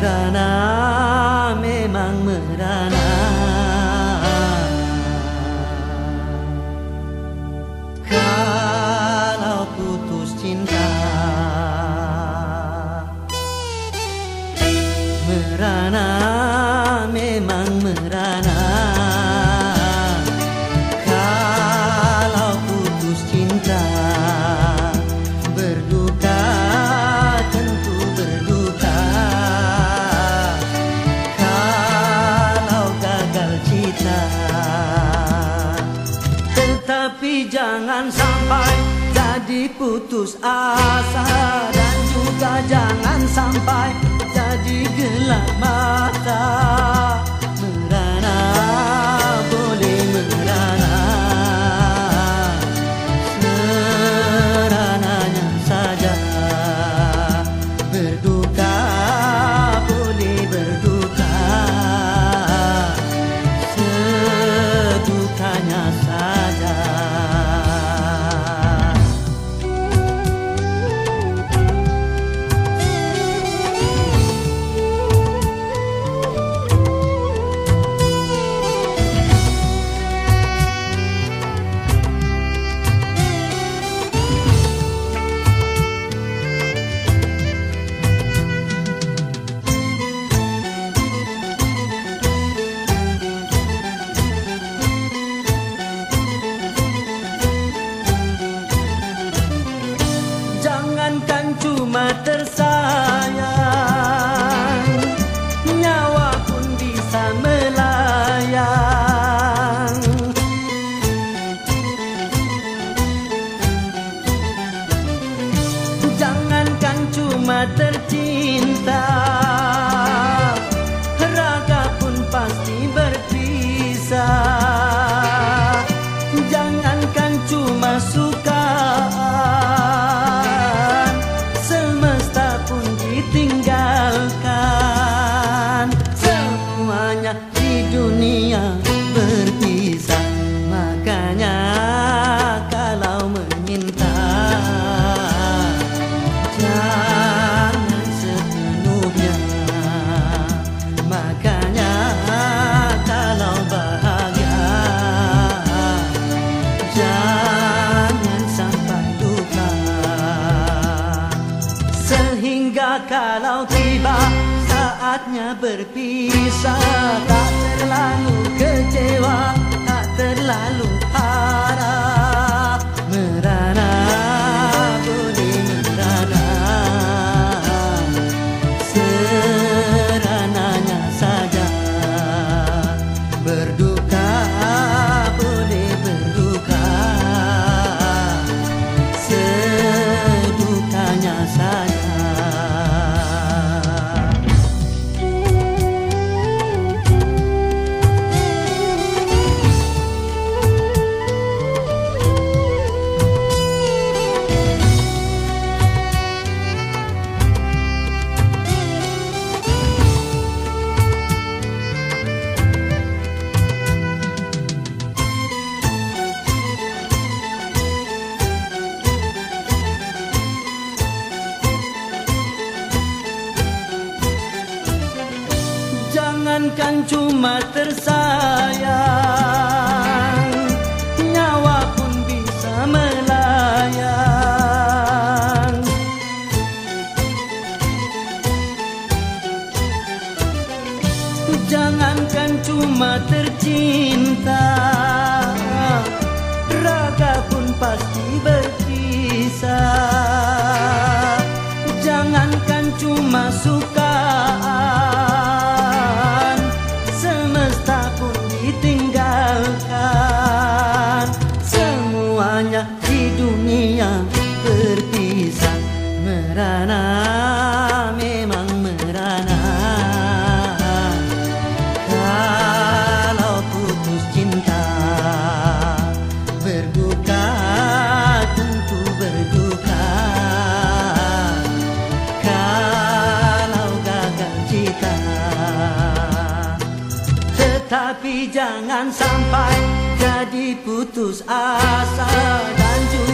Merana memang merana Kalau putus cinta jangan sampai jadi putus asa. Dan juga jangan sampai jadi gelap mata Cuma tercinta kalau tiba saatnya berpisah Tak terlalu kecewa Tak terlalu Jangankan cuma tersayang. Nyawa pun bisa melayang. Jangankan cuma tercinta Raga pun pasti berkisah Jangankan cuma sukaan Tetapi jangan sampai jadi putus asa Dan juga